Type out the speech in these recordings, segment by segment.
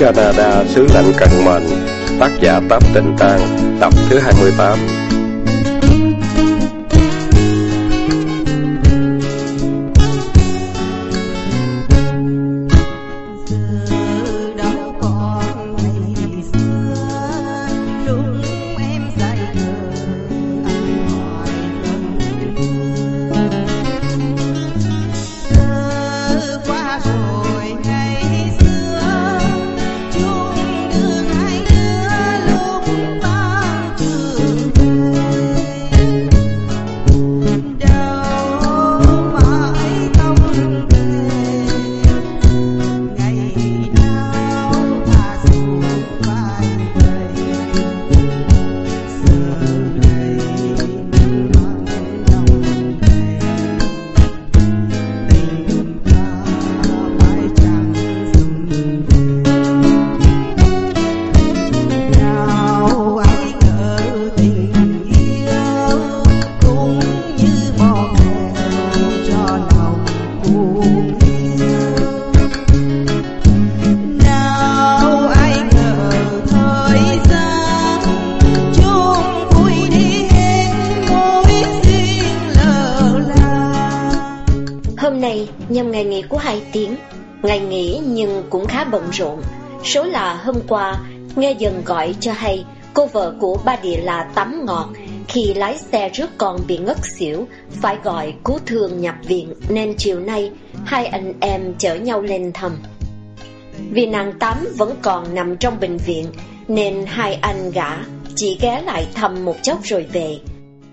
Canada xứ lạnh cận mệnh Tác giả Tám Tịnh Tăng Tập thứ 28 bận rộn. Số là hôm qua, nghe dần gọi cho hay cô vợ của ba địa là tắm ngọt. Khi lái xe rước con bị ngất xỉu, phải gọi cứu thương nhập viện nên chiều nay hai anh em chở nhau lên thăm. Vì nàng Tám vẫn còn nằm trong bệnh viện nên hai anh gã chỉ ghé lại thăm một chốc rồi về.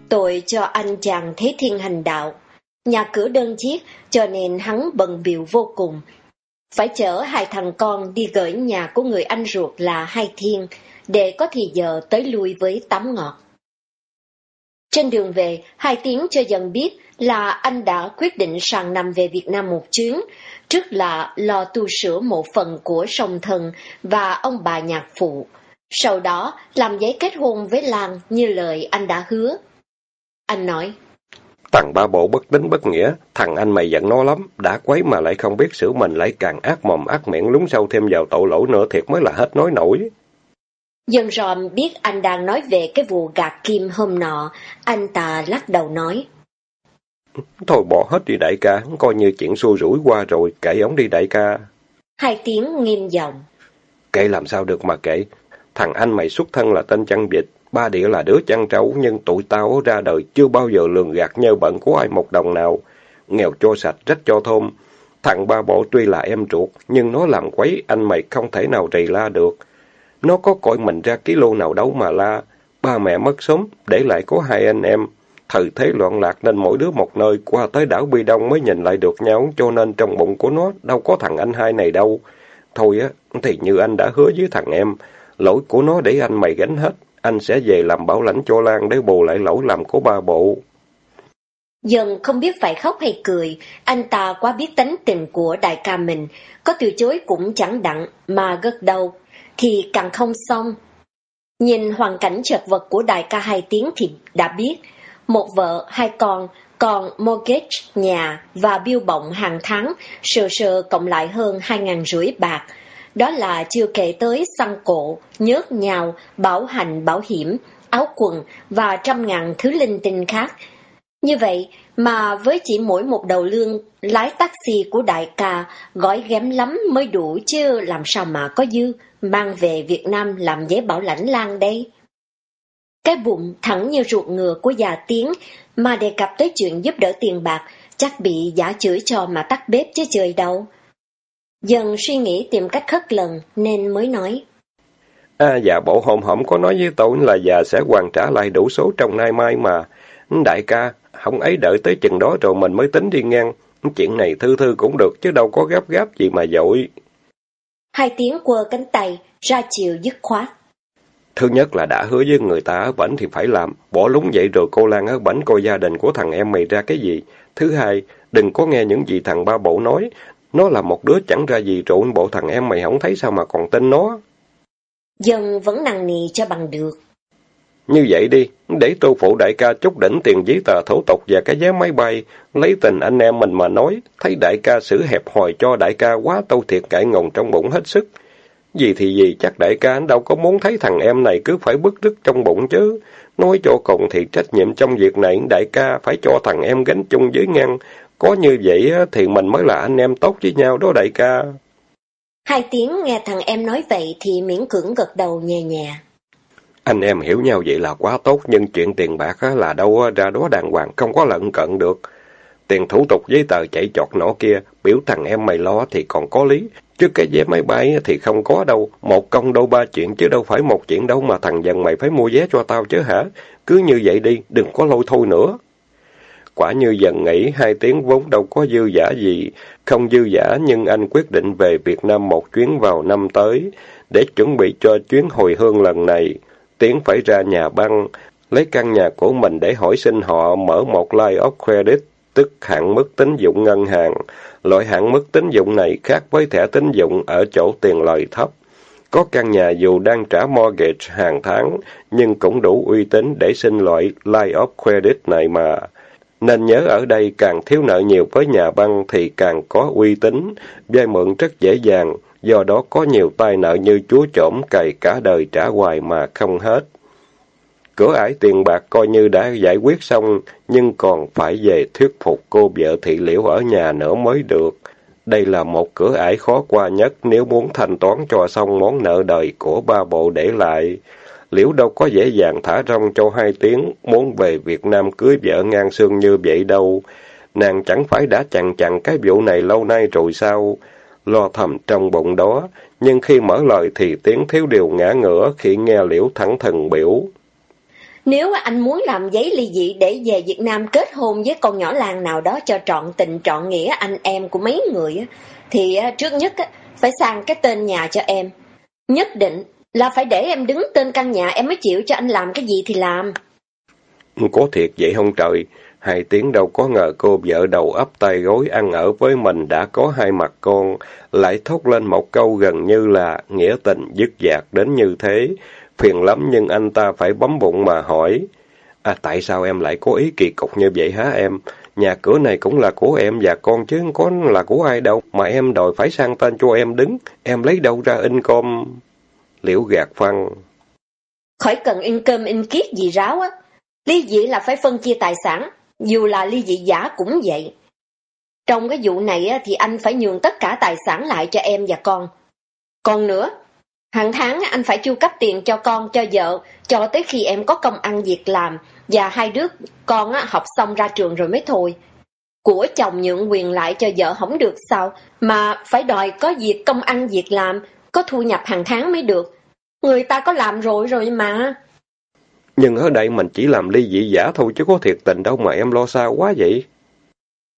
Tội cho anh chàng Thế Thiên hành đạo. Nhà cửa đơn chiếc cho nên hắn bận biểu vô cùng phải chở hai thằng con đi gửi nhà của người anh ruột là Hai Thiên, để có thì giờ tới lui với tắm ngọt. Trên đường về, Hai Tiếng cho dần biết là anh đã quyết định sang năm về Việt Nam một chuyến, trước là lo tu sửa một phần của sông thần và ông bà nhạc phụ. Sau đó, làm giấy kết hôn với Lan như lời anh đã hứa. Anh nói, Thằng ba bộ bất tính bất nghĩa, thằng anh mày giận nó lắm, đã quấy mà lại không biết sửa mình lại càng ác mồm ác miệng lúng sâu thêm vào tội lỗi nữa thiệt mới là hết nói nổi. Dân ròm biết anh đang nói về cái vụ gạt kim hôm nọ, anh ta lắc đầu nói. Thôi bỏ hết đi đại ca, coi như chuyện xui rủi qua rồi, kệ ống đi đại ca. Hai tiếng nghiêm giọng. Kệ làm sao được mà kệ, thằng anh mày xuất thân là tên chăn vịt, Ba địa là đứa chăn trấu nhưng tụi tao ra đời chưa bao giờ lường gạt nhơ bận của ai một đồng nào. Nghèo cho sạch, rách cho thơm. Thằng ba bộ tuy là em ruột, nhưng nó làm quấy, anh mày không thể nào rì la được. Nó có cõi mình ra ký lô nào đâu mà la. Ba mẹ mất sớm, để lại có hai anh em. Thời thế loạn lạc nên mỗi đứa một nơi, qua tới đảo Bi Đông mới nhìn lại được nhau, cho nên trong bụng của nó đâu có thằng anh hai này đâu. Thôi á, thì như anh đã hứa với thằng em, lỗi của nó để anh mày gánh hết anh sẽ về làm bảo lãnh cho Lan để bù lại lỗi lầm của ba bộ. Dần không biết phải khóc hay cười, anh ta quá biết tánh tình của đại ca mình, có từ chối cũng chẳng đặng mà gật đầu, thì càng không xong. Nhìn hoàn cảnh chật vật của đại ca hai tiếng thì đã biết, một vợ, hai con, còn mortgage, nhà và bill bọng hàng tháng, sờ sờ cộng lại hơn hai ngàn rưỡi bạc, đó là chưa kể tới xăng cổ, nhớt nhào, bảo hành bảo hiểm, áo quần và trăm ngàn thứ linh tinh khác. Như vậy mà với chỉ mỗi một đầu lương, lái taxi của đại ca gói ghém lắm mới đủ chứ làm sao mà có dư, mang về Việt Nam làm giấy bảo lãnh lan đây. Cái bụng thẳng như ruột ngựa của già tiếng mà đề cập tới chuyện giúp đỡ tiền bạc, chắc bị giả chửi cho mà tắt bếp chứ trời đâu. Dần suy nghĩ tìm cách khất lần nên mới nói. À dạ bộ hôm hổm có nói với tôi là già sẽ hoàn trả lại đủ số trong nay mai mà. Đại ca, không ấy đợi tới chừng đó rồi mình mới tính đi ngang. Chuyện này thư thư cũng được chứ đâu có gấp gáp gì mà dội. Hai tiếng quơ cánh tay, ra chiều dứt khoát. Thứ nhất là đã hứa với người ta ở bển thì phải làm, bỏ lúng vậy rồi cô Lan ở bển coi gia đình của thằng em mày ra cái gì. Thứ hai, đừng có nghe những gì thằng ba bộ nói, nó là một đứa chẳng ra gì trộn bộ thằng em mày không thấy sao mà còn tin nó. Dân vẫn nằng nì cho bằng được. Như vậy đi, để tô phụ đại ca chút đỉnh tiền giấy tờ thủ tục và cái vé máy bay, lấy tình anh em mình mà nói, thấy đại ca xử hẹp hòi cho đại ca quá tâu thiệt cãi ngồng trong bụng hết sức. Gì thì gì, chắc đại ca đâu có muốn thấy thằng em này cứ phải bức rứt trong bụng chứ. Nói cho cùng thì trách nhiệm trong việc này đại ca phải cho thằng em gánh chung với ngăn. Có như vậy thì mình mới là anh em tốt với nhau đó đại ca. Hai tiếng nghe thằng em nói vậy thì miễn cưỡng gật đầu nhẹ nhẹ. Anh em hiểu nhau vậy là quá tốt, nhưng chuyện tiền bạc là đâu ra đó đàng hoàng, không có lận cận được. Tiền thủ tục giấy tờ chạy chọt nọ kia, biểu thằng em mày lo thì còn có lý. Chứ cái vé máy bay thì không có đâu. Một công đôi ba chuyện chứ đâu phải một chuyện đâu mà thằng dần mày phải mua vé cho tao chứ hả? Cứ như vậy đi, đừng có lôi thôi nữa. Quả như dần nghĩ hai tiếng vốn đâu có dư giả gì. Không dư giả nhưng anh quyết định về Việt Nam một chuyến vào năm tới. Để chuẩn bị cho chuyến hồi hương lần này. Tiến phải ra nhà băng, lấy căn nhà của mình để hỏi xin họ mở một line of credit, tức hạn mức tín dụng ngân hàng. Loại hạn mức tín dụng này khác với thẻ tín dụng ở chỗ tiền lời thấp. Có căn nhà dù đang trả mortgage hàng tháng, nhưng cũng đủ uy tín để xin loại line of credit này mà. Nên nhớ ở đây càng thiếu nợ nhiều với nhà băng thì càng có uy tín, vay mượn rất dễ dàng, do đó có nhiều tai nợ như chúa trổm cày cả đời trả hoài mà không hết. Cửa ải tiền bạc coi như đã giải quyết xong, nhưng còn phải về thuyết phục cô vợ thị liễu ở nhà nữa mới được. Đây là một cửa ải khó qua nhất nếu muốn thanh toán cho xong món nợ đời của ba bộ để lại. Liễu đâu có dễ dàng thả rong cho hai tiếng, muốn về Việt Nam cưới vợ ngang xương như vậy đâu. Nàng chẳng phải đã chặn chặn cái vụ này lâu nay rồi sao? Lo thầm trong bụng đó, nhưng khi mở lời thì tiếng thiếu điều ngã ngửa khi nghe Liễu thẳng thừng biểu. Nếu anh muốn làm giấy ly dị để về Việt Nam kết hôn với con nhỏ làng nào đó cho trọn tình trọn nghĩa anh em của mấy người, thì à, trước nhất phải sang cái tên nhà cho em. Nhất định là phải để em đứng tên căn nhà em mới chịu cho anh làm cái gì thì làm. Có thiệt vậy không trời? Hai tiếng đâu có ngờ cô vợ đầu ấp tay gối ăn ở với mình đã có hai mặt con, lại thốt lên một câu gần như là nghĩa tình dứt dạc đến như thế. Phiền lắm nhưng anh ta phải bấm bụng mà hỏi. À tại sao em lại có ý kỳ cục như vậy hả em? Nhà cửa này cũng là của em và con chứ có là của ai đâu mà em đòi phải sang tên cho em đứng. Em lấy đâu ra income? Liễu gạt phăng. Khỏi cần in cơm in kiết gì ráo á. Ly dị là phải phân chia tài sản, dù là ly dị giả cũng vậy. Trong cái vụ này á, thì anh phải nhường tất cả tài sản lại cho em và con. Còn nữa, hàng tháng anh phải chu cấp tiền cho con, cho vợ, cho tới khi em có công ăn việc làm, và hai đứa con á, học xong ra trường rồi mới thôi. Của chồng nhượng quyền lại cho vợ không được sao, mà phải đòi có việc công ăn việc làm, có thu nhập hàng tháng mới được. Người ta có làm rồi rồi mà. Nhưng ở đây mình chỉ làm ly dị giả thôi chứ có thiệt tình đâu mà em lo xa quá vậy.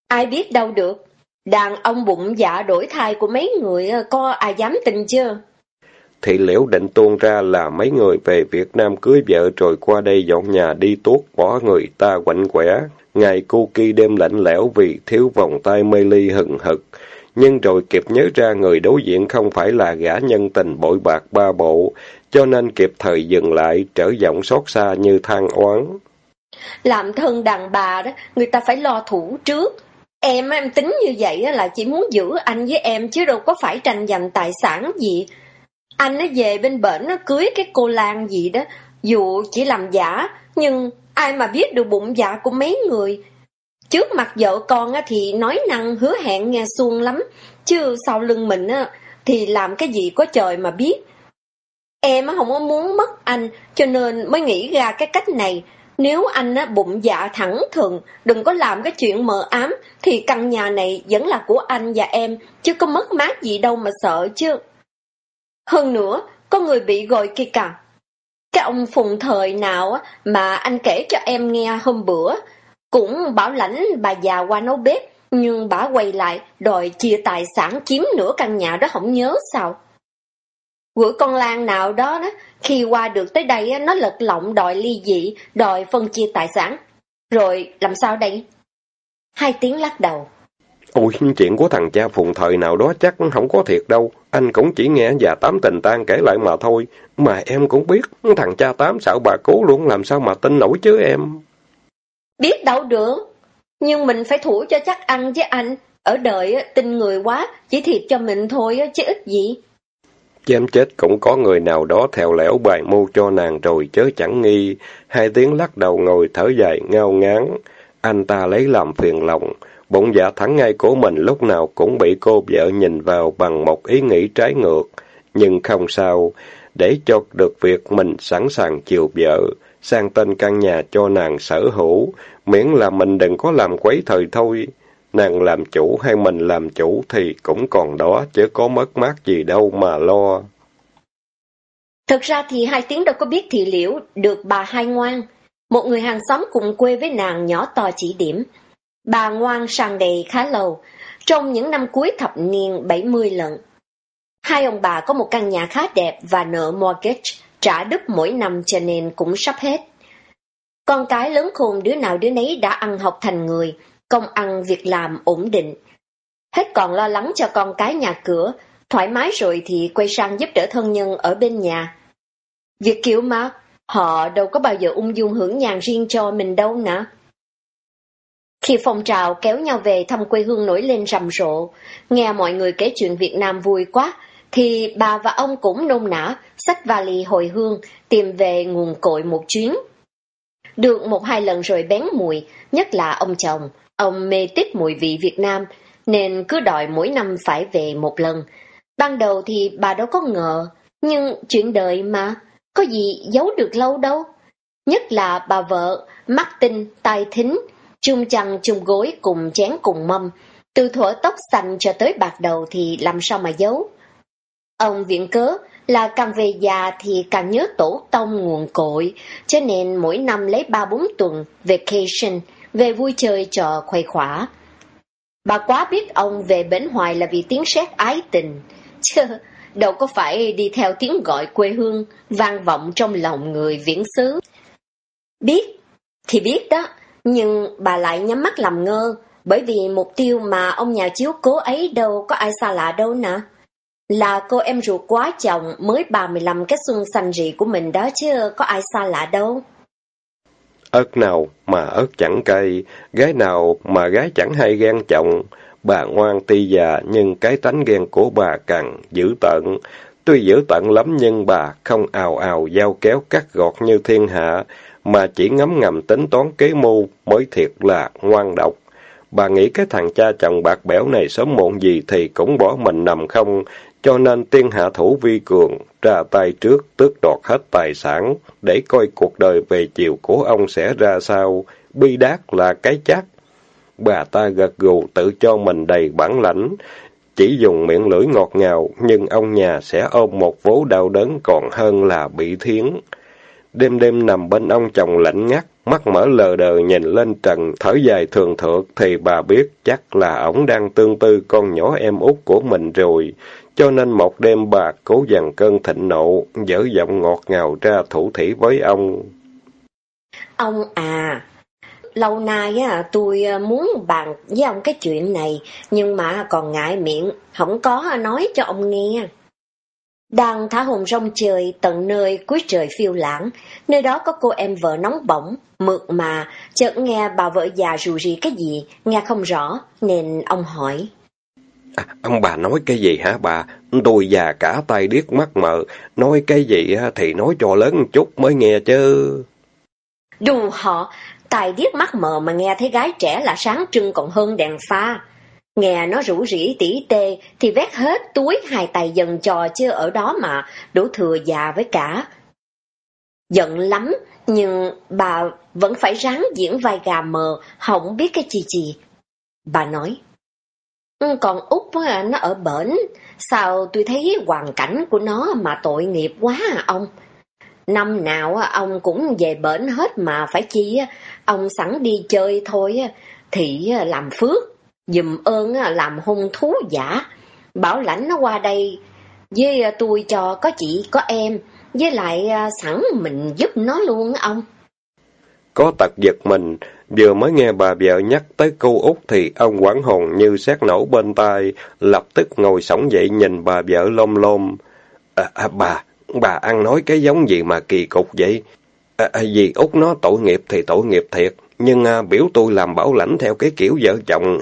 Ai biết đâu được. Đàn ông bụng dạ đổi thai của mấy người có ai dám tin chưa? Thị liễu định tuôn ra là mấy người về Việt Nam cưới vợ rồi qua đây dọn nhà đi tuốt bỏ người ta quạnh quẻ. Ngày cu kỳ đêm lạnh lẽo vì thiếu vòng tay mê ly hừng hực nhưng rồi kịp nhớ ra người đối diện không phải là gã nhân tình bội bạc ba bộ, cho nên kịp thời dừng lại, trở giọng xót xa như than oán. Làm thân đàn bà đó, người ta phải lo thủ trước. Em em tính như vậy là chỉ muốn giữ anh với em chứ đâu có phải tranh giành tài sản gì. Anh nó về bên bển nó cưới cái cô Lan gì đó, dù chỉ làm giả, nhưng ai mà biết được bụng dạ của mấy người, Trước mặt vợ con thì nói năng hứa hẹn nghe suông lắm, chứ sau lưng mình thì làm cái gì có trời mà biết. Em không có muốn mất anh, cho nên mới nghĩ ra cái cách này. Nếu anh bụng dạ thẳng thừng, đừng có làm cái chuyện mờ ám, thì căn nhà này vẫn là của anh và em, chứ có mất mát gì đâu mà sợ chứ. Hơn nữa, có người bị gọi kia cả. Cái ông phùng thời nào mà anh kể cho em nghe hôm bữa, cũng bảo lãnh bà già qua nấu bếp, nhưng bà quay lại đòi chia tài sản chiếm nửa căn nhà đó không nhớ sao. Gửi con Lan nào đó, đó khi qua được tới đây nó lật lọng đòi ly dị, đòi phân chia tài sản. Rồi làm sao đây? Hai tiếng lắc đầu. Ôi, chuyện của thằng cha phùng thời nào đó chắc không có thiệt đâu. Anh cũng chỉ nghe già tám tình tan kể lại mà thôi. Mà em cũng biết, thằng cha tám xạo bà cố luôn làm sao mà tin nổi chứ em. Biết đâu được, nhưng mình phải thủ cho chắc ăn với anh. Ở đời tin người quá, chỉ thiệt cho mình thôi chứ ít gì. Chém chết cũng có người nào đó theo lẽo bài mưu cho nàng rồi chớ chẳng nghi. Hai tiếng lắc đầu ngồi thở dài ngao ngán. Anh ta lấy làm phiền lòng. Bụng dạ thắng ngay của mình lúc nào cũng bị cô vợ nhìn vào bằng một ý nghĩ trái ngược. Nhưng không sao, để cho được việc mình sẵn sàng chiều vợ, sang tên căn nhà cho nàng sở hữu, miễn là mình đừng có làm quấy thời thôi. Nàng làm chủ hay mình làm chủ thì cũng còn đó, chứ có mất mát gì đâu mà lo. Thật ra thì hai tiếng đâu có biết thị liễu, được bà hai ngoan. Một người hàng xóm cùng quê với nàng nhỏ to chỉ điểm. Bà ngoan sang đầy khá lâu, trong những năm cuối thập niên 70 lần. Hai ông bà có một căn nhà khá đẹp và nợ mortgage trả đứt mỗi năm cho nên cũng sắp hết. Con cái lớn khôn đứa nào đứa nấy đã ăn học thành người, công ăn việc làm ổn định. Hết còn lo lắng cho con cái nhà cửa, thoải mái rồi thì quay sang giúp đỡ thân nhân ở bên nhà. Việc kiểu mà, họ đâu có bao giờ ung dung hưởng nhàn riêng cho mình đâu nè. Khi phong trào kéo nhau về thăm quê hương nổi lên rầm rộ, nghe mọi người kể chuyện Việt Nam vui quá, thì bà và ông cũng nôn nã, xách vali hồi hương, tìm về nguồn cội một chuyến. Được một hai lần rồi bén mùi, nhất là ông chồng, ông mê tích mùi vị Việt Nam, nên cứ đòi mỗi năm phải về một lần. Ban đầu thì bà đâu có ngờ, nhưng chuyện đời mà, có gì giấu được lâu đâu. Nhất là bà vợ, mắt tinh, tai thính, chung chăn chung gối cùng chén cùng mâm, từ thuở tóc xanh cho tới bạc đầu thì làm sao mà giấu. Ông viện cớ là càng về già thì càng nhớ tổ tông nguồn cội, cho nên mỗi năm lấy ba bốn tuần vacation về vui chơi trò khuây khỏa. Bà quá biết ông về bến hoài là vì tiếng sét ái tình, chứ đâu có phải đi theo tiếng gọi quê hương vang vọng trong lòng người viễn xứ. Biết thì biết đó, nhưng bà lại nhắm mắt làm ngơ, bởi vì mục tiêu mà ông nhà chiếu cố ấy đâu có ai xa lạ đâu nè. Là cô em ruột quá chồng mới 35 cái xuân xanh rị của mình đó chứ có ai xa lạ đâu. Ớt nào mà ớt chẳng cay, gái nào mà gái chẳng hay ghen chồng. Bà ngoan ti già nhưng cái tánh ghen của bà càng dữ tận. Tuy dữ tận lắm nhưng bà không ào ào giao kéo cắt gọt như thiên hạ, mà chỉ ngấm ngầm tính toán kế mưu mới thiệt là ngoan độc. Bà nghĩ cái thằng cha chồng bạc bẽo này sớm muộn gì thì cũng bỏ mình nằm không, cho nên tiên hạ thủ vi cường, ra tay trước, tước đoạt hết tài sản, để coi cuộc đời về chiều của ông sẽ ra sao, bi đát là cái chắc. Bà ta gật gù tự cho mình đầy bản lãnh, chỉ dùng miệng lưỡi ngọt ngào, nhưng ông nhà sẽ ôm một vố đau đớn còn hơn là bị thiến. Đêm đêm nằm bên ông chồng lạnh ngắt, mắt mở lờ đờ nhìn lên trần, thở dài thường thượt, thì bà biết chắc là ổng đang tương tư con nhỏ em út của mình rồi. Cho nên một đêm bà cố dằn cơn thịnh nộ, dở giọng ngọt ngào ra thủ thỉ với ông. Ông à, lâu nay á, tôi ờ, muốn bàn với ông cái chuyện này, nhưng mà còn ngại miệng, không có nói cho ông nghe. Đang thả hồn rong trời tận nơi cuối trời phiêu lãng, nơi đó có cô em vợ nóng bỏng, mượt mà, chợt nghe bà vợ già rù rì cái gì, nghe không rõ, nên ông hỏi. À, ông bà nói cái gì hả bà? Tôi già cả tay điếc mắt mờ, nói cái gì thì nói cho lớn chút mới nghe chứ. Đù họ, tài điếc mắt mờ mà nghe thấy gái trẻ là sáng trưng còn hơn đèn pha. Nghe nó rủ rỉ tỉ tê thì vét hết túi hai tay dần trò chứ ở đó mà đủ thừa già với cả. Giận lắm, nhưng bà vẫn phải ráng diễn vai gà mờ, không biết cái gì gì. Bà nói, Ừ, còn Út nó ở bển, sao tôi thấy hoàn cảnh của nó mà tội nghiệp quá à ông. Năm nào ông cũng về bển hết mà phải chi, ông sẵn đi chơi thôi thì làm phước dùm ơn làm hung thú giả. Bảo lãnh nó qua đây, với à, tôi cho có chị, có em, với lại à, sẵn mình giúp nó luôn ông. Có tật giật mình, vừa mới nghe bà vợ nhắc tới cô út thì ông quảng hồn như xét nổ bên tai, lập tức ngồi sổng dậy nhìn bà vợ lom lom. À, à, bà, bà ăn nói cái giống gì mà kỳ cục vậy? À, à, vì út nó tội nghiệp thì tội nghiệp thiệt, nhưng à, biểu tôi làm bảo lãnh theo cái kiểu vợ chồng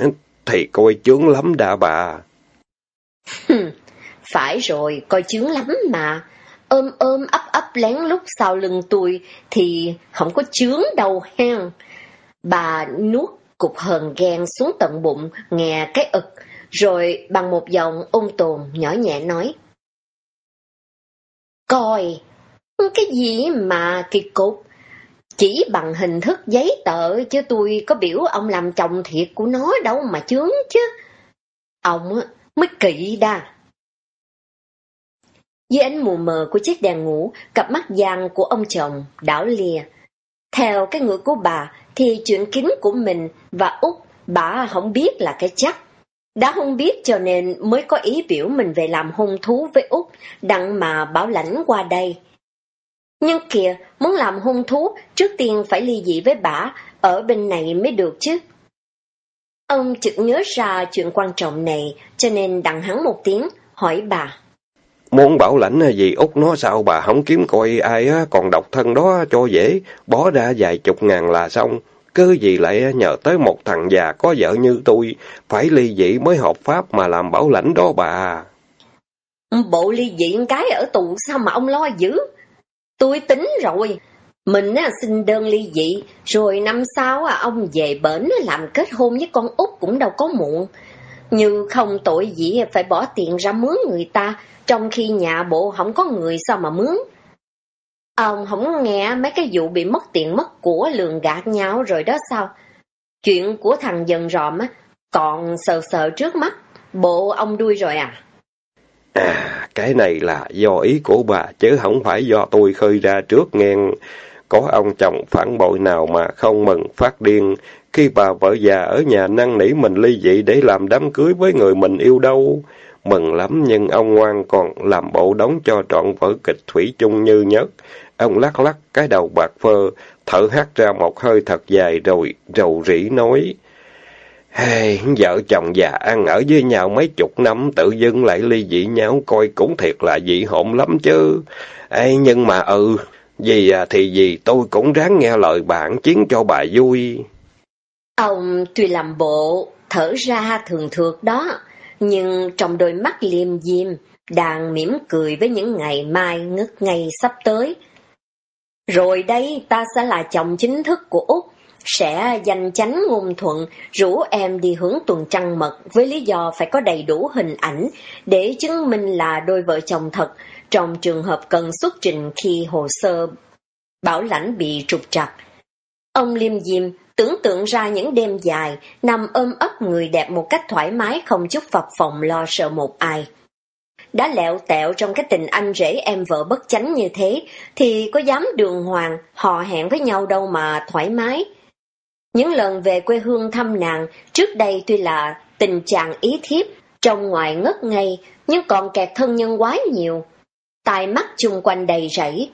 thì coi chướng lắm đã bà. Phải rồi, coi chướng lắm mà. Ôm ôm ấp ấp lén lúc sau lưng tôi thì không có chướng đâu hen. Bà nuốt cục hờn ghen xuống tận bụng, nghe cái ực, rồi bằng một giọng ung tồn nhỏ nhẹ nói. Coi, cái gì mà kỳ cục, chỉ bằng hình thức giấy tờ chứ tôi có biểu ông làm chồng thiệt của nó đâu mà chướng chứ. Ông mới kỵ đa. Dưới ánh mù mờ của chiếc đèn ngủ, cặp mắt vàng của ông chồng đảo lìa. Theo cái ngữ của bà, thì chuyện kính của mình và Út, bà không biết là cái chắc. Đã không biết cho nên mới có ý biểu mình về làm hôn thú với Út, đặng mà bảo lãnh qua đây. Nhưng kìa, muốn làm hôn thú, trước tiên phải ly dị với bà, ở bên này mới được chứ. Ông chợt nhớ ra chuyện quan trọng này, cho nên đặng hắn một tiếng, hỏi bà. Muốn bảo lãnh gì út nó sao bà không kiếm coi ai còn độc thân đó cho dễ, bỏ ra vài chục ngàn là xong. Cứ gì lại nhờ tới một thằng già có vợ như tôi, phải ly dị mới hợp pháp mà làm bảo lãnh đó bà. Bộ ly dị cái ở tù sao mà ông lo dữ? Tôi tính rồi, mình á, xin đơn ly dị, rồi năm sau á, ông về bển làm kết hôn với con út cũng đâu có muộn. Như không tội gì phải bỏ tiền ra mướn người ta, trong khi nhà bộ không có người sao mà mướn. Ông không nghe mấy cái vụ bị mất tiền mất của lường gạt nhau rồi đó sao? Chuyện của thằng dần ròm á, còn sờ sờ trước mắt, bộ ông đuôi rồi à? À, cái này là do ý của bà, chứ không phải do tôi khơi ra trước ngang. Có ông chồng phản bội nào mà không mừng phát điên, khi bà vợ già ở nhà năn nỉ mình ly dị để làm đám cưới với người mình yêu đâu. Mừng lắm nhưng ông ngoan còn làm bộ đóng cho trọn vở kịch thủy chung như nhất. Ông lắc lắc cái đầu bạc phơ, thở hắt ra một hơi thật dài rồi rầu rĩ nói. Hey, vợ chồng già ăn ở với nhau mấy chục năm tự dưng lại ly dị nhau coi cũng thiệt là dị hộn lắm chứ. Ê, nhưng mà ừ, vì à, thì gì tôi cũng ráng nghe lời bạn chiến cho bà vui. Ông tuy làm bộ, thở ra thường thượt đó, nhưng trong đôi mắt liêm diêm, đang mỉm cười với những ngày mai ngất ngày sắp tới. Rồi đây ta sẽ là chồng chính thức của Úc, sẽ danh chánh ngôn thuận, rủ em đi hướng tuần trăng mật với lý do phải có đầy đủ hình ảnh để chứng minh là đôi vợ chồng thật trong trường hợp cần xuất trình khi hồ sơ bảo lãnh bị trục trặc. Ông Liêm Diêm tưởng tượng ra những đêm dài, nằm ôm ấp người đẹp một cách thoải mái không chút phập phòng lo sợ một ai. Đã lẹo tẹo trong cái tình anh rể em vợ bất chánh như thế, thì có dám đường hoàng, họ hẹn với nhau đâu mà thoải mái. Những lần về quê hương thăm nàng, trước đây tuy là tình trạng ý thiếp, trong ngoài ngất ngây, nhưng còn kẹt thân nhân quá nhiều. Tai mắt chung quanh đầy rẫy.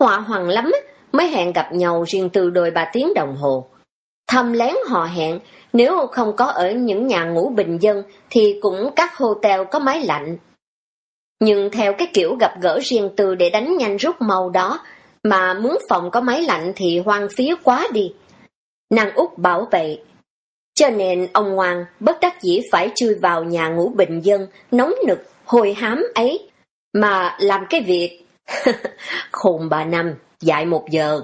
Họa hoàng lắm mới hẹn gặp nhau riêng từ đôi ba tiếng đồng hồ. thầm lén họ hẹn, nếu không có ở những nhà ngủ bình dân thì cũng các hotel có máy lạnh. Nhưng theo cái kiểu gặp gỡ riêng tư để đánh nhanh rút màu đó, mà muốn phòng có máy lạnh thì hoang phí quá đi. Nàng út bảo vệ. Cho nên ông Ngoan bất đắc dĩ phải chui vào nhà ngủ bình dân, nóng nực, hồi hám ấy, mà làm cái việc. Khùng bà Năm, dạy một giờ.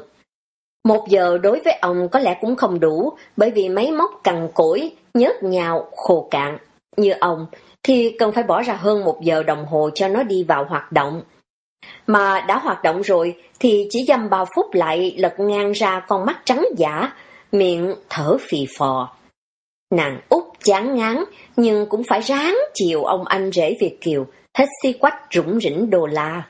Một giờ đối với ông có lẽ cũng không đủ, bởi vì máy móc cằn cỗi, nhớt nhào, khô cạn. Như ông, thì cần phải bỏ ra hơn một giờ đồng hồ cho nó đi vào hoạt động. Mà đã hoạt động rồi, thì chỉ dăm bao phút lại lật ngang ra con mắt trắng giả, miệng thở phì phò. Nàng út chán ngán, nhưng cũng phải ráng chiều ông anh rể Việt Kiều, hết si quách rủng rỉnh đồ la.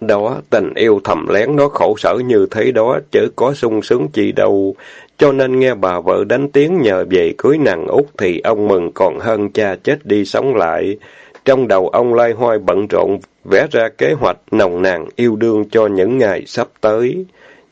Đó, tình yêu thầm lén nó khổ sở như thế đó, chứ có sung sướng chi đâu. Cho nên nghe bà vợ đánh tiếng nhờ về cưới nàng út thì ông mừng còn hơn cha chết đi sống lại. Trong đầu ông lai hoai bận rộn, vẽ ra kế hoạch nồng nàn yêu đương cho những ngày sắp tới.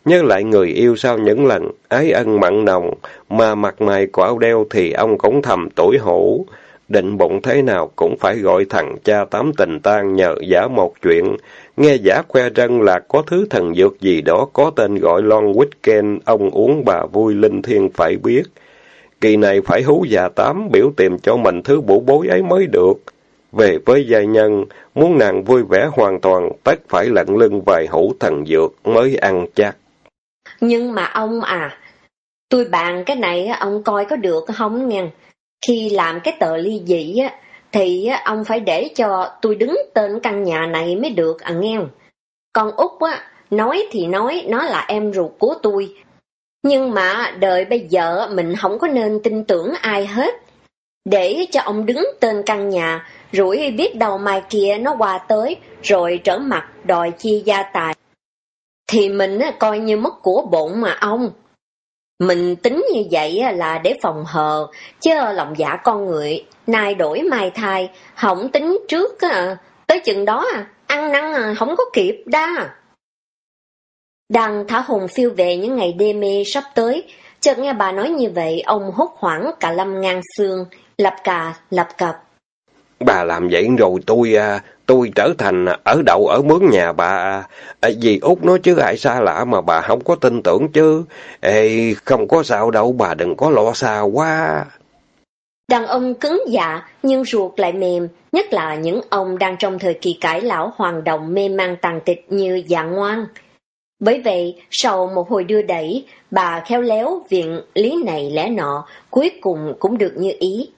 Nhớ lại người yêu sau những lần ái ân mặn nồng, mà mặt mày quả đeo thì ông cũng thầm tuổi hổ. Định bụng thế nào cũng phải gọi thằng cha tám tình tan nhờ giả một chuyện. Nghe giả khoe răng là có thứ thần dược gì đó có tên gọi Long Weekend, ông uống bà vui linh thiêng phải biết. Kỳ này phải hú già tám biểu tìm cho mình thứ bổ bối ấy mới được. Về với gia nhân, muốn nàng vui vẻ hoàn toàn, tất phải lận lưng vài hũ thần dược mới ăn chắc. Nhưng mà ông à, tôi bàn cái này ông coi có được không nghe? Khi làm cái tờ ly dị á, thì ông phải để cho tôi đứng tên căn nhà này mới được à nghe. Con út á, nói thì nói nó là em ruột của tôi. Nhưng mà đời bây giờ mình không có nên tin tưởng ai hết. Để cho ông đứng tên căn nhà, rủi biết đầu mai kia nó qua tới, rồi trở mặt đòi chia gia tài. Thì mình coi như mất của bộn mà ông. Mình tính như vậy là để phòng hờ, chứ lòng dạ con người, nay đổi mai thai, không tính trước, tới chừng đó ăn năn à, không có kịp đa. Đang thả hồn phiêu về những ngày đê mê sắp tới, chợt nghe bà nói như vậy, ông hốt hoảng cả lâm ngang xương, lập cà, lập cập. Bà làm vậy rồi tôi, à, tôi trở thành ở đậu ở mướn nhà bà. À, vì út nói chứ ai xa lạ mà bà không có tin tưởng chứ. Ê, không có sao đâu, bà đừng có lo xa quá. Đàn ông cứng dạ, nhưng ruột lại mềm, nhất là những ông đang trong thời kỳ cải lão hoàng động mê mang tàn tịch như dạ ngoan. Bởi vậy, sau một hồi đưa đẩy, bà khéo léo viện lý này lẽ nọ, cuối cùng cũng được như ý.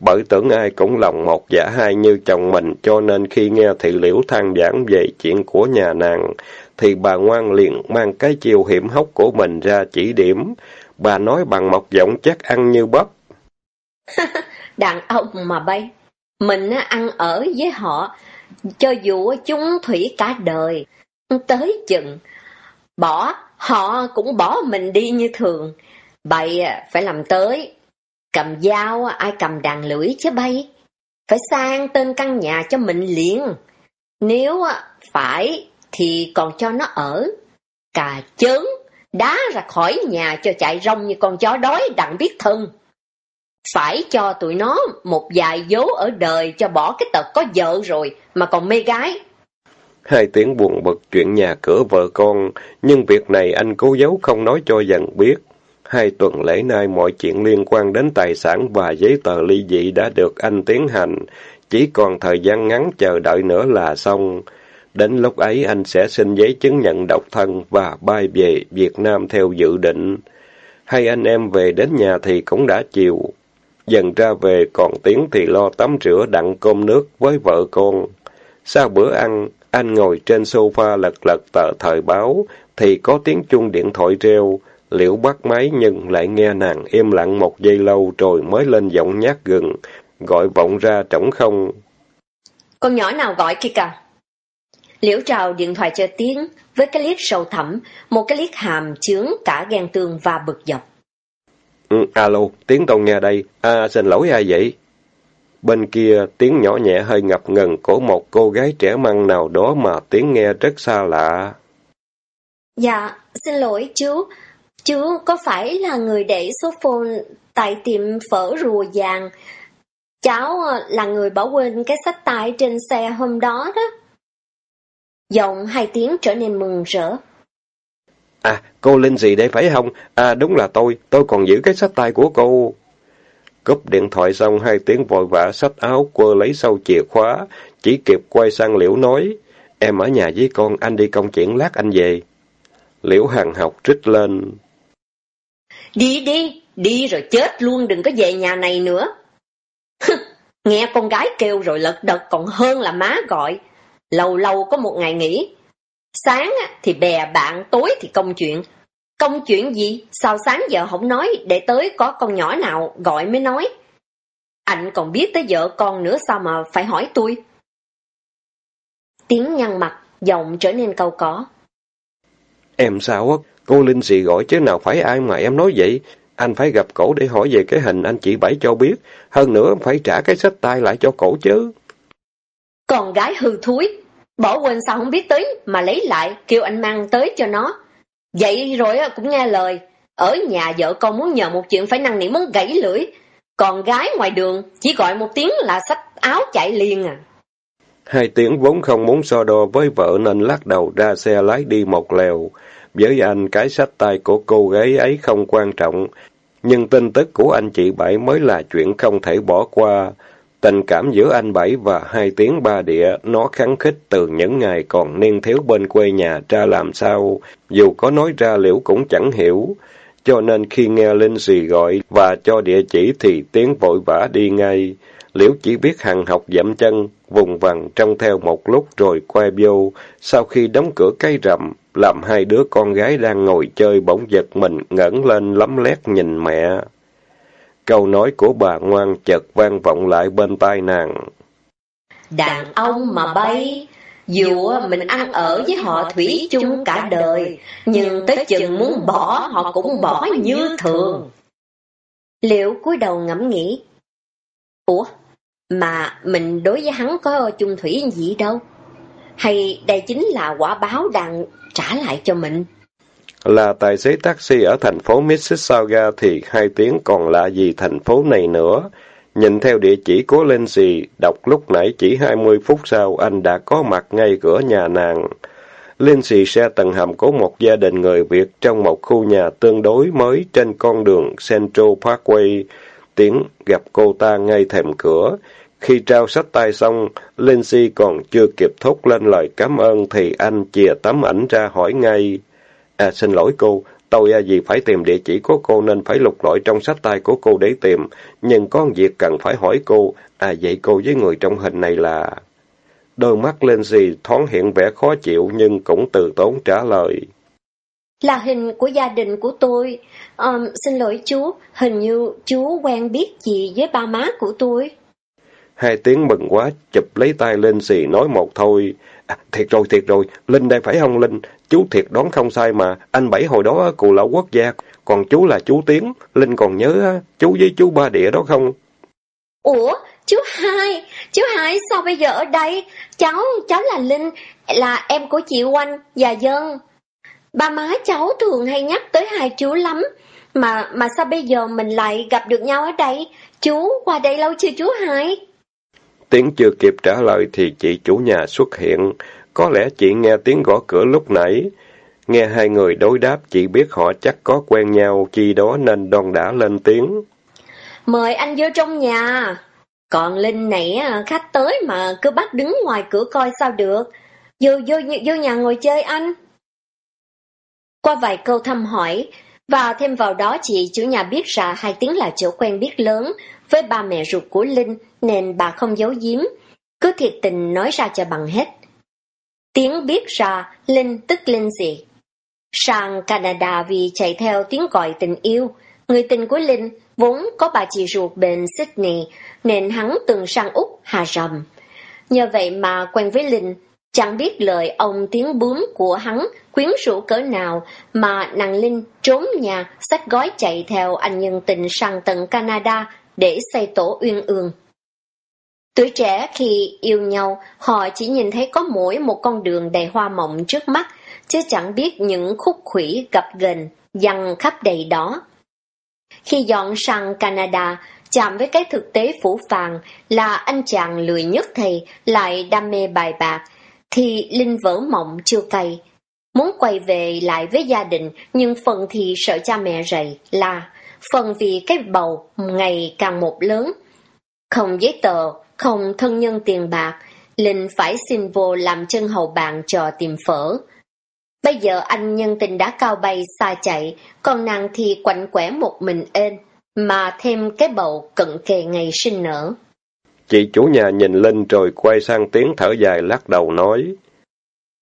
Bởi tưởng ai cũng lòng một giả hai như chồng mình, cho nên khi nghe thị liễu than giảng về chuyện của nhà nàng, thì bà ngoan liền mang cái chiều hiểm hóc của mình ra chỉ điểm. Bà nói bằng một giọng chắc ăn như bắp. Đàn ông mà bay, mình ăn ở với họ, cho dù chúng thủy cả đời, tới chừng, bỏ, họ cũng bỏ mình đi như thường. Bậy phải làm tới, cầm dao ai cầm đàn lưỡi chứ bay. Phải sang tên căn nhà cho mình liền. Nếu phải thì còn cho nó ở. Cà chớn, đá ra khỏi nhà cho chạy rong như con chó đói đặng biết thân. Phải cho tụi nó một vài dấu ở đời cho bỏ cái tật có vợ rồi mà còn mê gái. Hai tiếng buồn bực chuyện nhà cửa vợ con, nhưng việc này anh cố giấu không nói cho dần biết. Hai tuần lễ nay mọi chuyện liên quan đến tài sản và giấy tờ ly dị đã được anh tiến hành, chỉ còn thời gian ngắn chờ đợi nữa là xong. Đến lúc ấy anh sẽ xin giấy chứng nhận độc thân và bay về Việt Nam theo dự định. Hai anh em về đến nhà thì cũng đã chiều. Dần ra về còn tiếng thì lo tắm rửa đặng cơm nước với vợ con. Sau bữa ăn, anh ngồi trên sofa lật lật tờ thời báo, thì có tiếng chuông điện thoại reo. Liễu bắt máy nhưng lại nghe nàng im lặng một giây lâu rồi mới lên giọng nhát gừng, gọi vọng ra trống không. Con nhỏ nào gọi kia cả? Liễu trào điện thoại cho tiếng với cái liếc sâu thẳm, một cái liếc hàm chướng cả ghen tương và bực dọc. Ừ, alo, tiếng tao nghe đây. À, xin lỗi ai vậy? Bên kia, tiếng nhỏ nhẹ hơi ngập ngừng của một cô gái trẻ măng nào đó mà tiếng nghe rất xa lạ. Dạ, xin lỗi chú chứ có phải là người để số phone tại tiệm phở rùa vàng? Cháu ờ, là người bỏ quên cái sách tay trên xe hôm đó đó. Giọng hai tiếng trở nên mừng rỡ. À, cô Linh gì đây phải không? À, đúng là tôi, tôi còn giữ cái sách tay của cô. Cúp điện thoại xong hai tiếng vội vã sách áo quơ lấy sau chìa khóa, chỉ kịp quay sang Liễu nói, em ở nhà với con, anh đi công chuyện lát anh về. Liễu hàng học trích lên. Đi đi, đi rồi chết luôn đừng có về nhà này nữa. Nghe con gái kêu rồi lật đật còn hơn là má gọi. Lâu lâu có một ngày nghỉ. Sáng thì bè bạn, tối thì công chuyện. Công chuyện gì? Sao sáng giờ không nói để tới có con nhỏ nào gọi mới nói. Anh còn biết tới vợ con nữa sao mà phải hỏi tôi. Tiếng nhăn mặt, giọng trở nên câu có. Em sao á? Cô Linh xì gọi chứ nào phải ai mà em nói vậy. Anh phải gặp cổ để hỏi về cái hình anh chị Bảy cho biết. Hơn nữa phải trả cái sách tay lại cho cổ chứ. Con gái hư thúi. Bỏ quên sao không biết tới mà lấy lại kêu anh mang tới cho nó. Vậy rồi cũng nghe lời. Ở nhà vợ con muốn nhờ một chuyện phải năng nỉ muốn gãy lưỡi. Còn gái ngoài đường chỉ gọi một tiếng là sách áo chạy liền à. Hai tiếng vốn không muốn so đo với vợ nên lắc đầu ra xe lái đi một lèo. Với anh, cái sách tay của cô gái ấy không quan trọng, nhưng tin tức của anh chị Bảy mới là chuyện không thể bỏ qua. Tình cảm giữa anh Bảy và hai tiếng ba địa, nó kháng khích từ những ngày còn niên thiếu bên quê nhà ra làm sao, dù có nói ra liễu cũng chẳng hiểu. Cho nên khi nghe Linh Sì gọi và cho địa chỉ thì tiếng vội vã đi ngay. Liễu chỉ biết hằng học dậm chân, vùng vằng trong theo một lúc rồi quay vô. Sau khi đóng cửa cái rầm, làm hai đứa con gái đang ngồi chơi bỗng giật mình ngẩng lên lấm lét nhìn mẹ. Câu nói của bà ngoan chợt vang vọng lại bên tai nàng. Đàn ông mà bay, dù mình ăn ở với họ thủy chung cả đời, nhưng tới chừng muốn bỏ họ cũng bỏ như thường. Liệu cúi đầu ngẫm nghĩ, Ủa, mà mình đối với hắn có chung thủy gì đâu? Hay đây chính là quả báo đang trả lại cho mình? Là tài xế taxi ở thành phố Mississauga thì hai tiếng còn lạ gì thành phố này nữa. Nhìn theo địa chỉ của Lindsay, đọc lúc nãy chỉ 20 phút sau anh đã có mặt ngay cửa nhà nàng. Lindsay xe tầng hầm của một gia đình người Việt trong một khu nhà tương đối mới trên con đường Central Parkway. Tiến gặp cô ta ngay thềm cửa. Khi trao sách tay xong, Lindsay còn chưa kịp thốt lên lời cảm ơn thì anh chìa tấm ảnh ra hỏi ngay. À xin lỗi cô, tôi à, vì phải tìm địa chỉ của cô nên phải lục lọi trong sách tay của cô để tìm, nhưng có việc cần phải hỏi cô, à vậy cô với người trong hình này là... Đôi mắt Lindsay thoáng hiện vẻ khó chịu nhưng cũng từ tốn trả lời. Là hình của gia đình của tôi. Um, xin lỗi chú, hình như chú quen biết gì với ba má của tôi. Hai tiếng mừng quá, chụp lấy tay lên xì nói một thôi. À, thiệt rồi, thiệt rồi, Linh đây phải không Linh? Chú thiệt đoán không sai mà, anh Bảy hồi đó cụ lão quốc gia, còn chú là chú Tiến, Linh còn nhớ chú với chú Ba Địa đó không? Ủa, chú Hai, chú Hai sao bây giờ ở đây? Cháu, cháu là Linh, là em của chị Oanh và Dân. Ba má cháu thường hay nhắc tới hai chú lắm, mà mà sao bây giờ mình lại gặp được nhau ở đây? Chú, qua đây lâu chưa chú Hai? Tiếng chưa kịp trả lời thì chị chủ nhà xuất hiện. Có lẽ chị nghe tiếng gõ cửa lúc nãy. Nghe hai người đối đáp, chị biết họ chắc có quen nhau chi đó nên đòn đã lên tiếng. Mời anh vô trong nhà. Còn Linh này khách tới mà cứ bắt đứng ngoài cửa coi sao được. Vô, vô, vô nhà ngồi chơi anh. Qua vài câu thăm hỏi, và thêm vào đó chị chủ nhà biết ra hai tiếng là chỗ quen biết lớn với ba mẹ ruột của Linh nên bà không giấu giếm, cứ thiệt tình nói ra cho bằng hết. Tiếng biết ra, Linh tức Linh gì? Sang Canada vì chạy theo tiếng gọi tình yêu, người tình của Linh vốn có bà chị ruột bên Sydney nên hắn từng sang Úc hà rầm. Nhờ vậy mà quen với Linh, chẳng biết lời ông tiếng bướm của hắn quyến rũ cỡ nào mà nàng Linh trốn nhà sách gói chạy theo anh nhân tình sang tận Canada để xây tổ uyên ương. Tuổi trẻ khi yêu nhau, họ chỉ nhìn thấy có mỗi một con đường đầy hoa mộng trước mắt, chứ chẳng biết những khúc khủy gặp gần, dằn khắp đầy đó. Khi dọn sang Canada, chạm với cái thực tế phủ phàng là anh chàng lười nhất thầy lại đam mê bài bạc, thì Linh vỡ mộng chưa cay. Muốn quay về lại với gia đình, nhưng phần thì sợ cha mẹ rầy, là phần vì cái bầu ngày càng một lớn. Không giấy tờ, không thân nhân tiền bạc, Linh phải xin vô làm chân hầu bạn cho tìm phở. Bây giờ anh nhân tình đã cao bay xa chạy, còn nàng thì quạnh quẻ một mình ên, mà thêm cái bầu cận kề ngày sinh nở. Chị chủ nhà nhìn lên rồi quay sang tiếng thở dài lắc đầu nói.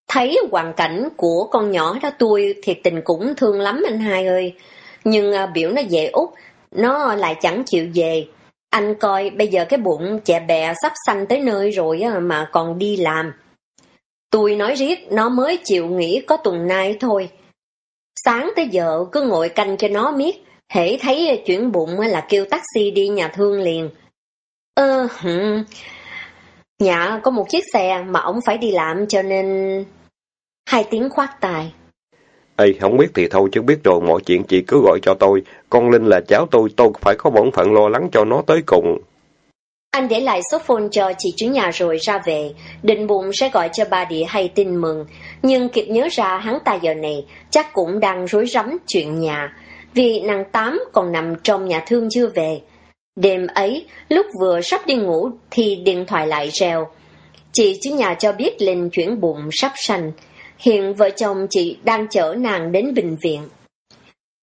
Thấy hoàn cảnh của con nhỏ đó tôi thiệt tình cũng thương lắm anh hai ơi. Nhưng à, biểu nó về Úc, nó lại chẳng chịu về. Anh coi bây giờ cái bụng chè bẹ sắp xanh tới nơi rồi mà còn đi làm. Tôi nói riết nó mới chịu nghỉ có tuần nay thôi. Sáng tới giờ cứ ngồi canh cho nó miết, hễ thấy chuyển bụng là kêu taxi đi nhà thương liền. Ơ, ừ, nhà có một chiếc xe mà ông phải đi làm cho nên... Hai tiếng khoát tài. Ê, không biết thì thôi chứ biết rồi mọi chuyện chị cứ gọi cho tôi. Con Linh là cháu tôi, tôi phải có bổn phận lo lắng cho nó tới cùng. Anh để lại số phone cho chị chủ nhà rồi ra về, định bụng sẽ gọi cho bà địa hay tin mừng, nhưng kịp nhớ ra hắn ta giờ này chắc cũng đang rối rắm chuyện nhà, vì nàng Tám còn nằm trong nhà thương chưa về. Đêm ấy, lúc vừa sắp đi ngủ thì điện thoại lại reo. Chị chủ nhà cho biết Linh chuyển bụng sắp sanh. Hiện vợ chồng chị đang chở nàng đến bệnh viện.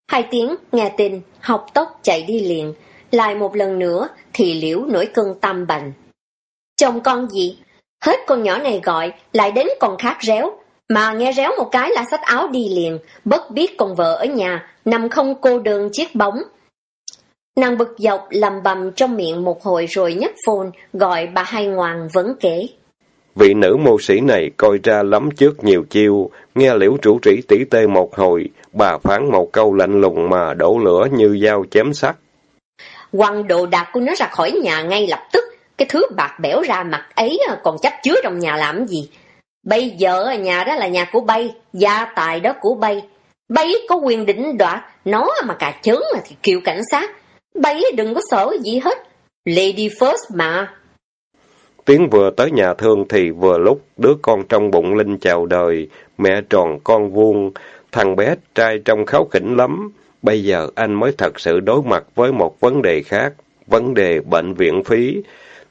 Hai tiếng, nghe tin, học tốc chạy đi liền. Lại một lần nữa thì liễu nổi cơn tâm bành. Chồng con gì? Hết con nhỏ này gọi, lại đến con khác réo. Mà nghe réo một cái là xách áo đi liền, bất biết con vợ ở nhà, nằm không cô đơn chiếc bóng. Nàng bực dọc lầm bầm trong miệng một hồi rồi nhấc phone, gọi bà hai ngoan vẫn kể. Vị nữ mô sĩ này coi ra lắm trước nhiều chiêu, nghe liễu chủ trĩ tỉ tê một hồi, bà phán một câu lạnh lùng mà đổ lửa như dao chém sắt. Quăng đồ đạc của nó ra khỏi nhà ngay lập tức, cái thứ bạc bẽo ra mặt ấy còn chấp chứa trong nhà làm gì. Bây giờ nhà đó là nhà của bay, gia tài đó của bay. Bay có quyền định đoạt, nó mà cà chớn thì kêu cảnh sát bảy đừng có sợ gì hết. Lady first mà. Tiến vừa tới nhà thương thì vừa lúc đứa con trong bụng Linh chào đời, mẹ tròn con vuông, thằng bé trai trong kháo khỉnh lắm. Bây giờ anh mới thật sự đối mặt với một vấn đề khác, vấn đề bệnh viện phí.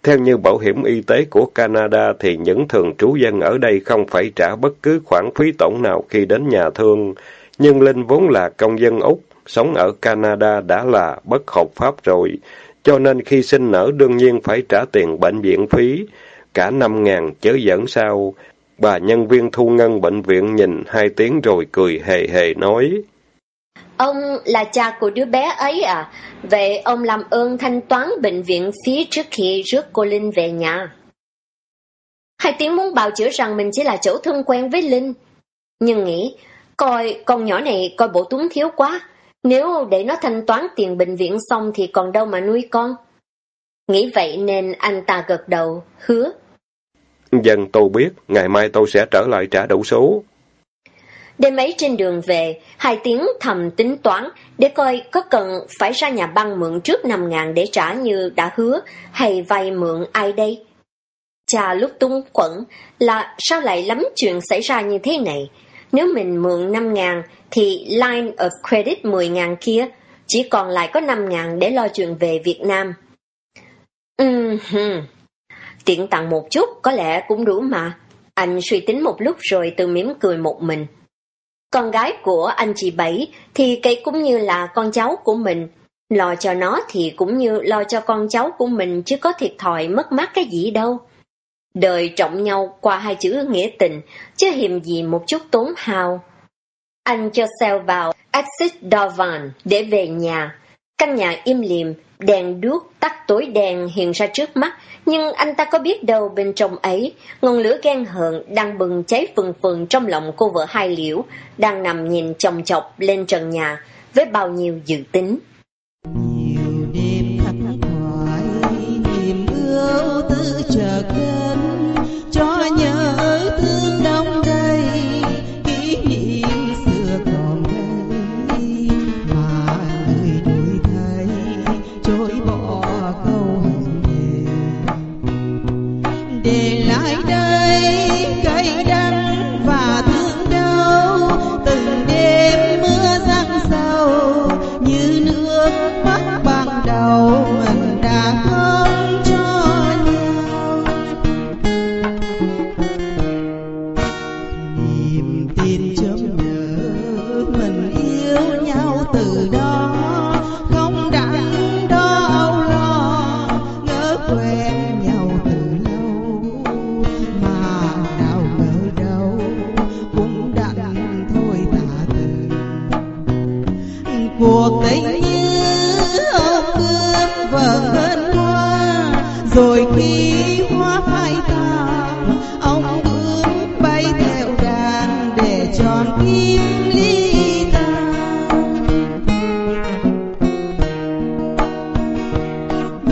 Theo như bảo hiểm y tế của Canada thì những thường trú dân ở đây không phải trả bất cứ khoản phí tổn nào khi đến nhà thương. Nhưng Linh vốn là công dân Úc, sống ở Canada đã là bất hợp pháp rồi. Cho nên khi sinh nở đương nhiên phải trả tiền bệnh viện phí, cả năm ngàn chớ dẫn sao. Bà nhân viên thu ngân bệnh viện nhìn hai tiếng rồi cười hề hề nói. Ông là cha của đứa bé ấy à? Vậy ông làm ơn thanh toán bệnh viện phí trước khi rước cô Linh về nhà. Hai tiếng muốn bào chữa rằng mình chỉ là chỗ thân quen với Linh. Nhưng nghĩ, coi con nhỏ này coi bộ túng thiếu quá. Nếu để nó thanh toán tiền bệnh viện xong thì còn đâu mà nuôi con. Nghĩ vậy nên anh ta gật đầu, hứa. Dân tôi biết, ngày mai tôi sẽ trở lại trả đủ số. Đêm ấy trên đường về, hai tiếng thầm tính toán để coi có cần phải ra nhà băng mượn trước 5 ngàn để trả như đã hứa hay vay mượn ai đây. Cha lúc tung quẩn là sao lại lắm chuyện xảy ra như thế này. Nếu mình mượn 5 ngàn thì line of credit 10 ngàn kia chỉ còn lại có 5 ngàn để lo chuyện về Việt Nam. Ừm, um, tiện tặng một chút có lẽ cũng đủ mà. Anh suy tính một lúc rồi tự mỉm cười một mình. Con gái của anh chị Bảy thì cái cũng như là con cháu của mình. Lo cho nó thì cũng như lo cho con cháu của mình chứ có thiệt thòi mất mát cái gì đâu. Đời trọng nhau qua hai chữ nghĩa tình, chứ hiềm gì một chút tốn hao. Anh cho xe vào Exit Dovan để về nhà. Căn nhà im lìm, đèn đuốc tắt tối đèn hiện ra trước mắt, nhưng anh ta có biết đâu bên trong ấy, ngọn lửa ghen hờn đang bừng cháy phừng phừng trong lòng cô vợ hai liễu, đang nằm nhìn chồng chọc lên trần nhà với bao nhiêu dự tính. Nhiều đêm thất thoại, niềm ưu tư chờ cơ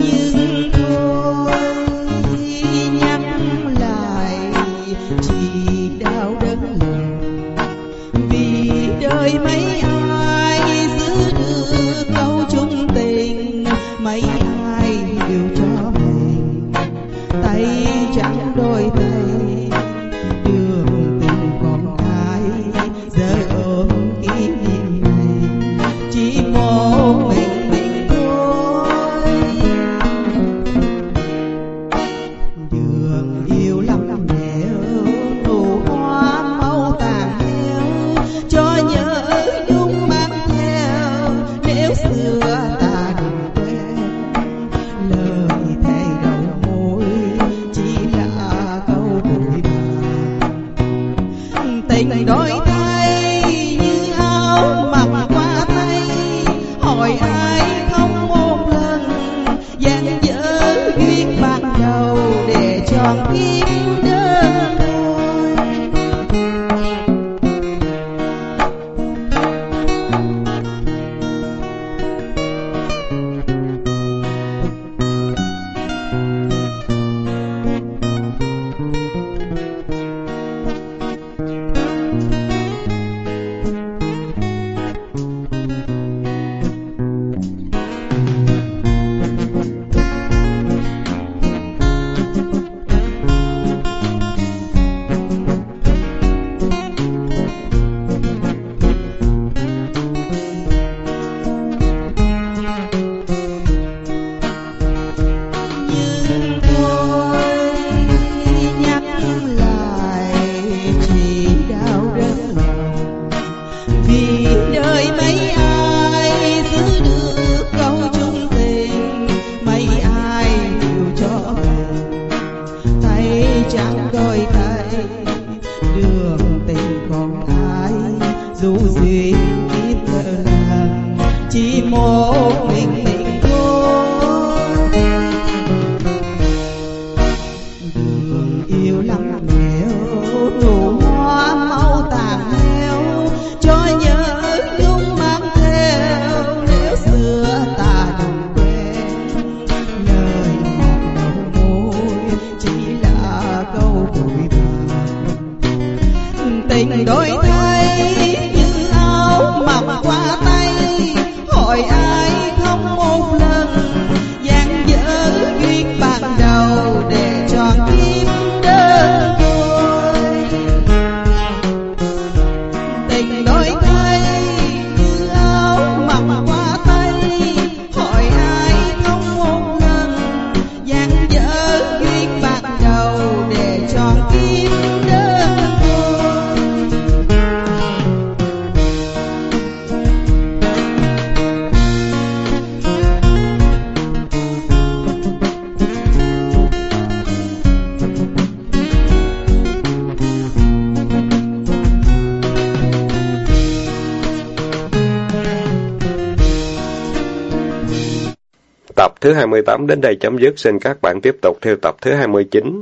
nhưng thứ 28 đến đây chấm dứt, xin các bạn tiếp tục theo tập thứ 29.